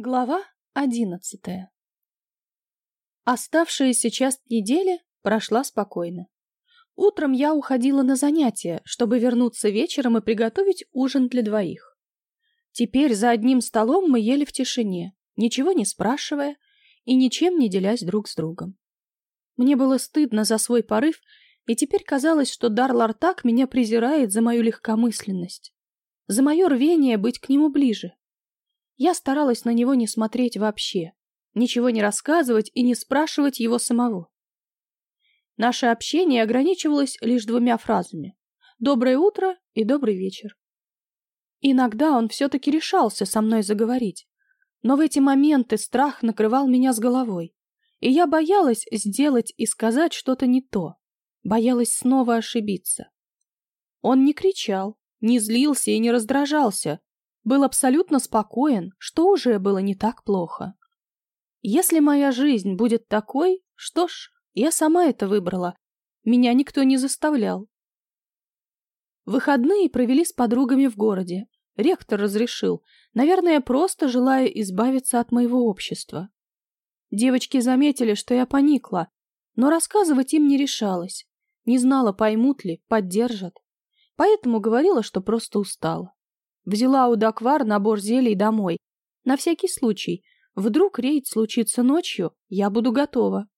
Глава одиннадцатая Оставшаяся часть недели прошла спокойно. Утром я уходила на занятия, чтобы вернуться вечером и приготовить ужин для двоих. Теперь за одним столом мы ели в тишине, ничего не спрашивая и ничем не делясь друг с другом. Мне было стыдно за свой порыв, и теперь казалось, что Дар Лартак меня презирает за мою легкомысленность, за мое рвение быть к нему ближе. Я старалась на него не смотреть вообще, ничего не рассказывать и не спрашивать его самого. Наше общение ограничивалось лишь двумя фразами «доброе утро» и «добрый вечер». Иногда он все-таки решался со мной заговорить, но в эти моменты страх накрывал меня с головой, и я боялась сделать и сказать что-то не то, боялась снова ошибиться. Он не кричал, не злился и не раздражался, был абсолютно спокоен, что уже было не так плохо. Если моя жизнь будет такой, что ж, я сама это выбрала. Меня никто не заставлял. Выходные провели с подругами в городе. Ректор разрешил, наверное, просто желая избавиться от моего общества. Девочки заметили, что я поникла, но рассказывать им не решалась. Не знала, поймут ли, поддержат. Поэтому говорила, что просто устала. Взяла у Даквар набор зелий домой. На всякий случай. Вдруг рейд случится ночью, я буду готова.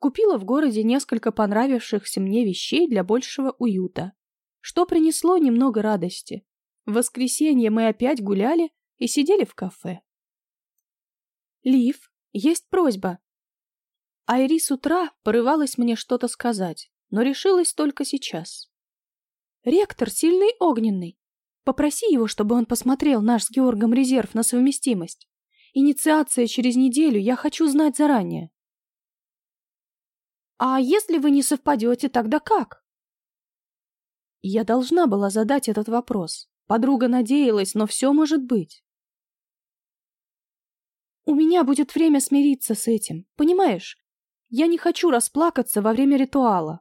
Купила в городе несколько понравившихся мне вещей для большего уюта, что принесло немного радости. В воскресенье мы опять гуляли и сидели в кафе. Лив, есть просьба. Айри с утра порывалась мне что-то сказать, но решилась только сейчас. Ректор сильный огненный, Попроси его, чтобы он посмотрел наш с Георгом резерв на совместимость. Инициация через неделю, я хочу знать заранее. А если вы не совпадете, тогда как? Я должна была задать этот вопрос. Подруга надеялась, но все может быть. У меня будет время смириться с этим, понимаешь? Я не хочу расплакаться во время ритуала.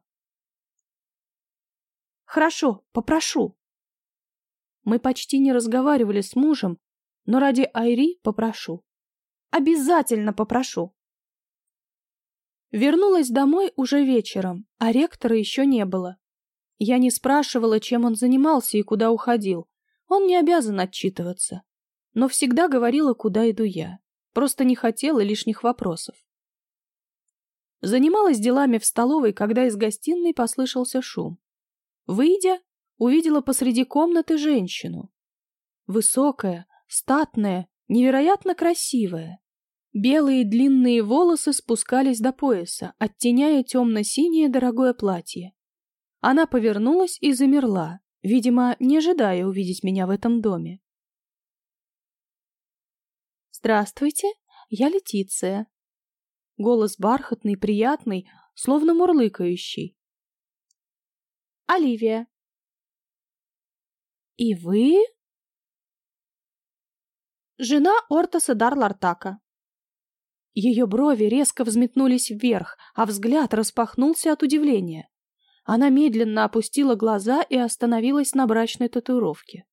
Хорошо, попрошу. Мы почти не разговаривали с мужем, но ради Айри попрошу. Обязательно попрошу. Вернулась домой уже вечером, а ректора еще не было. Я не спрашивала, чем он занимался и куда уходил. Он не обязан отчитываться. Но всегда говорила, куда иду я. Просто не хотела лишних вопросов. Занималась делами в столовой, когда из гостиной послышался шум. Выйдя, увидела посреди комнаты женщину. Высокая, статная, невероятно красивая. Белые длинные волосы спускались до пояса, оттеняя темно-синее дорогое платье. Она повернулась и замерла, видимо, не ожидая увидеть меня в этом доме. «Здравствуйте, я Летиция». Голос бархатный, приятный, словно мурлыкающий. «Оливия, «И вы?» «Жена Ортаса Дарлартака». Ее брови резко взметнулись вверх, а взгляд распахнулся от удивления. Она медленно опустила глаза и остановилась на брачной татуировке.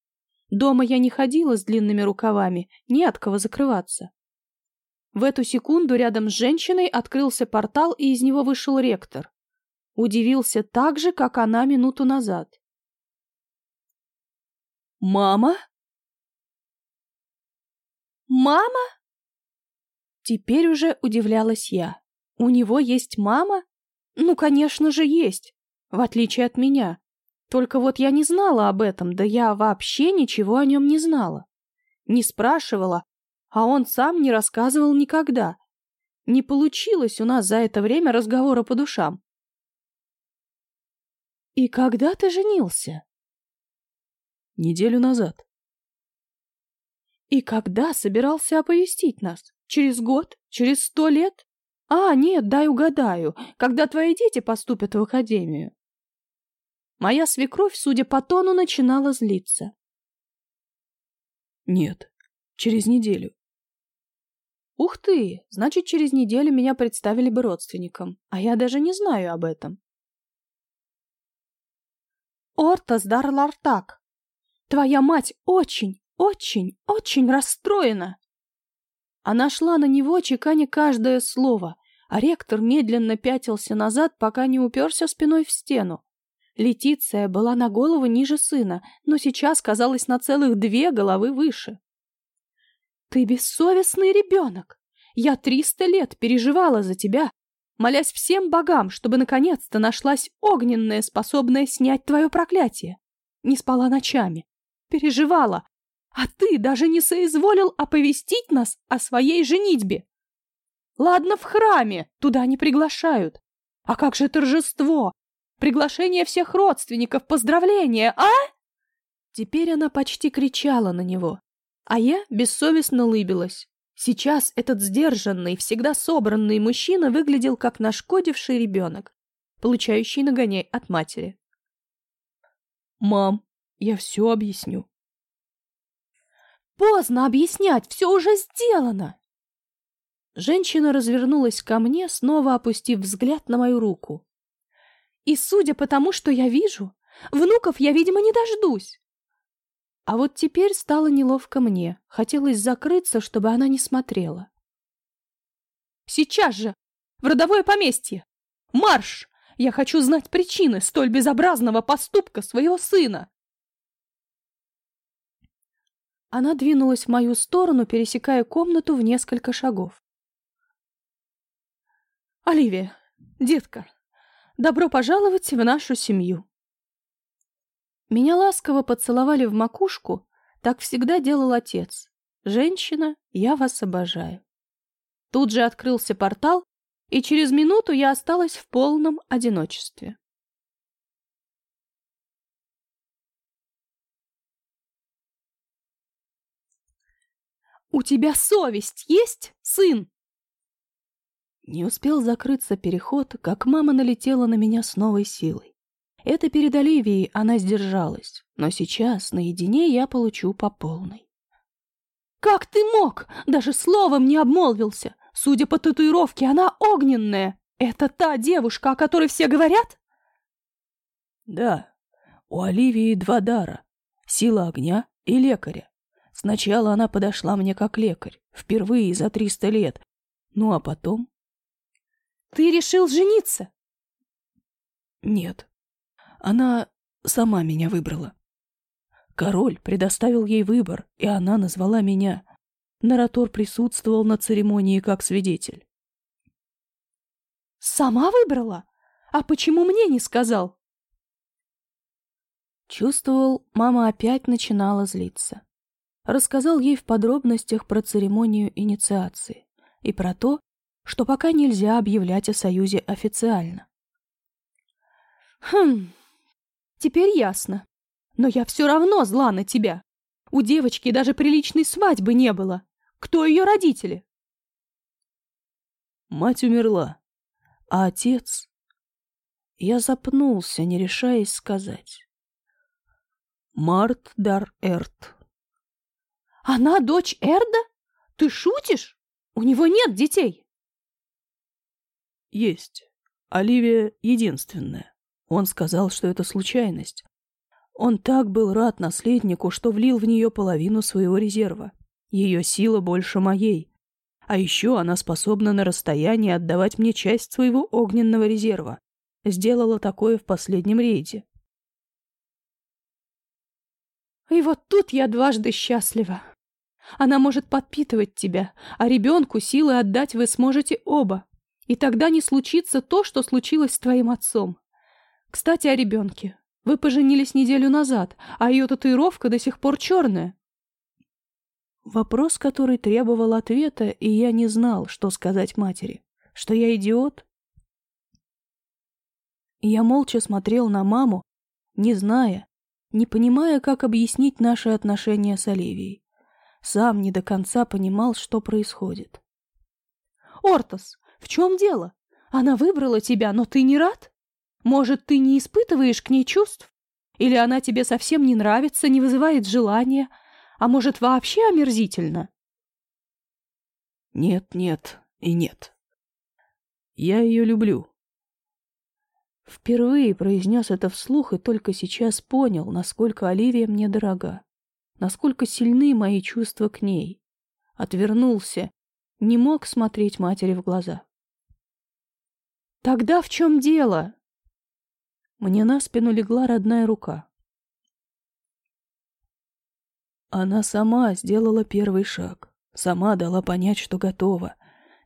Дома я не ходила с длинными рукавами, не от кого закрываться. В эту секунду рядом с женщиной открылся портал, и из него вышел ректор. Удивился так же, как она минуту назад. «Мама?» «Мама?» Теперь уже удивлялась я. «У него есть мама?» «Ну, конечно же, есть, в отличие от меня. Только вот я не знала об этом, да я вообще ничего о нем не знала. Не спрашивала, а он сам не рассказывал никогда. Не получилось у нас за это время разговора по душам. «И когда ты женился?» Неделю назад. И когда собирался оповестить нас? Через год? Через сто лет? А, нет, дай угадаю, когда твои дети поступят в академию. Моя свекровь, судя по тону, начинала злиться. Нет, через неделю. Ух ты, значит, через неделю меня представили бы родственникам, а я даже не знаю об этом. Ортас Дарлартак, Твоя мать очень, очень, очень расстроена. Она шла на него, чеканя каждое слово, а ректор медленно пятился назад, пока не уперся спиной в стену. Летиция была на голову ниже сына, но сейчас казалась на целых две головы выше. «Ты бессовестный ребенок! Я триста лет переживала за тебя, молясь всем богам, чтобы наконец-то нашлась огненная, способная снять твое проклятие. Не спала ночами, переживала, а ты даже не соизволил оповестить нас о своей женитьбе. Ладно, в храме, туда не приглашают. А как же торжество? Приглашение всех родственников, поздравления, а? Теперь она почти кричала на него, а я бессовестно лыбилась. Сейчас этот сдержанный, всегда собранный мужчина выглядел как нашкодивший ребенок, получающий нагоняй от матери. «Мам, я все объясню». «Поздно объяснять, все уже сделано!» Женщина развернулась ко мне, снова опустив взгляд на мою руку. «И судя по тому, что я вижу, внуков я, видимо, не дождусь. А вот теперь стало неловко мне. Хотелось закрыться, чтобы она не смотрела. «Сейчас же! В родовое поместье! Марш! Я хочу знать причины столь безобразного поступка своего сына!» Она двинулась в мою сторону, пересекая комнату в несколько шагов. «Оливия, детка, добро пожаловать в нашу семью!» Меня ласково поцеловали в макушку, так всегда делал отец. Женщина, я вас обожаю. Тут же открылся портал, и через минуту я осталась в полном одиночестве. «У тебя совесть есть, сын?» Не успел закрыться переход, как мама налетела на меня с новой силой. Это перед Оливией она сдержалась, но сейчас наедине я получу по полной. «Как ты мог? Даже словом не обмолвился! Судя по татуировке, она огненная! Это та девушка, о которой все говорят?» «Да, у Оливии два дара — сила огня и лекаря. Сначала она подошла мне как лекарь, впервые за триста лет, ну а потом...» «Ты решил жениться?» «Нет, она сама меня выбрала. Король предоставил ей выбор, и она назвала меня. Наратор присутствовал на церемонии как свидетель. «Сама выбрала? А почему мне не сказал?» Чувствовал, мама опять начинала злиться. Рассказал ей в подробностях про церемонию инициации и про то, что пока нельзя объявлять о союзе официально. «Хм, Теперь ясно. Но я все равно зла на тебя. У девочки даже приличной свадьбы не было. Кто ее родители? Мать умерла, а отец... Я запнулся, не решаясь сказать. Март Дар Эрт. Она дочь Эрда? Ты шутишь? У него нет детей. Есть. Оливия единственная. Он сказал, что это случайность. Он так был рад наследнику, что влил в нее половину своего резерва. Ее сила больше моей. А еще она способна на расстоянии отдавать мне часть своего огненного резерва. Сделала такое в последнем рейде. И вот тут я дважды счастлива. Она может подпитывать тебя, а ребенку силы отдать вы сможете оба. И тогда не случится то, что случилось с твоим отцом. Кстати, о ребенке. Вы поженились неделю назад, а ее татуировка до сих пор черная. Вопрос, который требовал ответа, и я не знал, что сказать матери. Что я идиот? Я молча смотрел на маму, не зная, не понимая, как объяснить наши отношения с Оливией. Сам не до конца понимал, что происходит. «Ортос, в чем дело? Она выбрала тебя, но ты не рад?» Может, ты не испытываешь к ней чувств? Или она тебе совсем не нравится, не вызывает желания? А может, вообще омерзительно? Нет, нет и нет. Я ее люблю. Впервые произнес это вслух и только сейчас понял, насколько Оливия мне дорога, насколько сильны мои чувства к ней. Отвернулся, не мог смотреть матери в глаза. «Тогда в чем дело?» Мне на спину легла родная рука. Она сама сделала первый шаг, сама дала понять, что готова.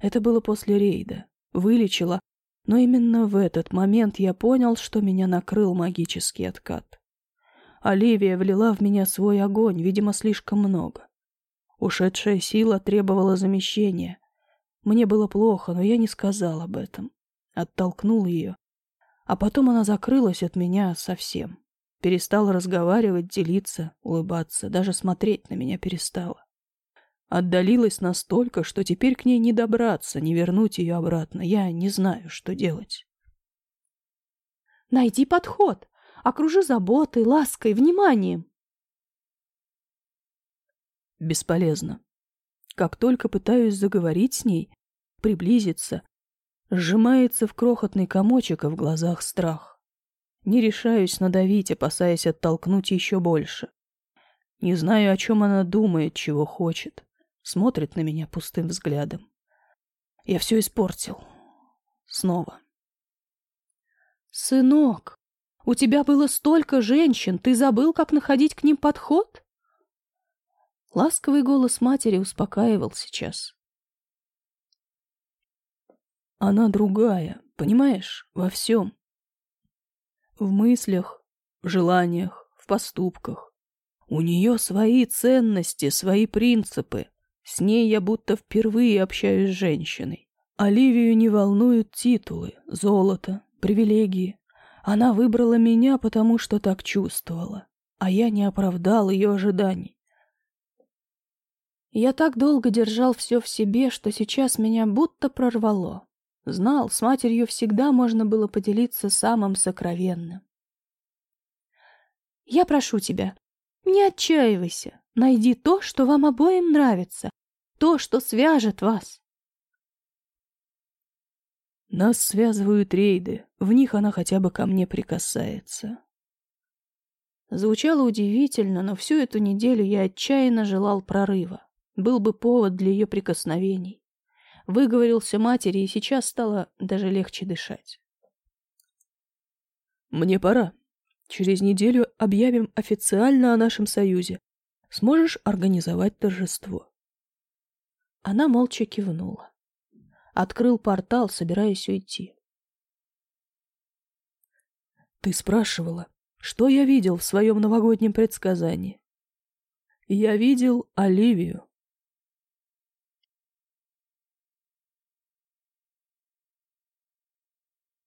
Это было после рейда. Вылечила, но именно в этот момент я понял, что меня накрыл магический откат. Оливия влила в меня свой огонь, видимо, слишком много. Ушедшая сила требовала замещения. Мне было плохо, но я не сказал об этом. Оттолкнул ее. А потом она закрылась от меня совсем. Перестала разговаривать, делиться, улыбаться, даже смотреть на меня перестала. Отдалилась настолько, что теперь к ней не добраться, не вернуть ее обратно. Я не знаю, что делать. Найди подход. Окружи заботой, лаской, вниманием. Бесполезно. Как только пытаюсь заговорить с ней, приблизиться, сжимается в крохотный комочек, а в глазах страх. Не решаюсь надавить, опасаясь оттолкнуть еще больше. Не знаю, о чем она думает, чего хочет. Смотрит на меня пустым взглядом. Я все испортил. Снова. «Сынок, у тебя было столько женщин, ты забыл, как находить к ним подход?» Ласковый голос матери успокаивал сейчас. Она другая, понимаешь, во всем. В мыслях, в желаниях, в поступках. У нее свои ценности, свои принципы. С ней я будто впервые общаюсь с женщиной. Оливию не волнуют титулы, золото, привилегии. Она выбрала меня, потому что так чувствовала, а я не оправдал ее ожиданий. Я так долго держал все в себе, что сейчас меня будто прорвало. Знал, с матерью всегда можно было поделиться самым сокровенным. Я прошу тебя, не отчаивайся. Найди то, что вам обоим нравится, то, что свяжет вас. Нас связывают рейды, в них она хотя бы ко мне прикасается. Звучало удивительно, но всю эту неделю я отчаянно желал прорыва был бы повод для ее прикосновений. Выговорился матери, и сейчас стало даже легче дышать. «Мне пора. Через неделю объявим официально о нашем союзе. Сможешь организовать торжество?» Она молча кивнула. Открыл портал, собираясь уйти. «Ты спрашивала, что я видел в своем новогоднем предсказании?» «Я видел Оливию,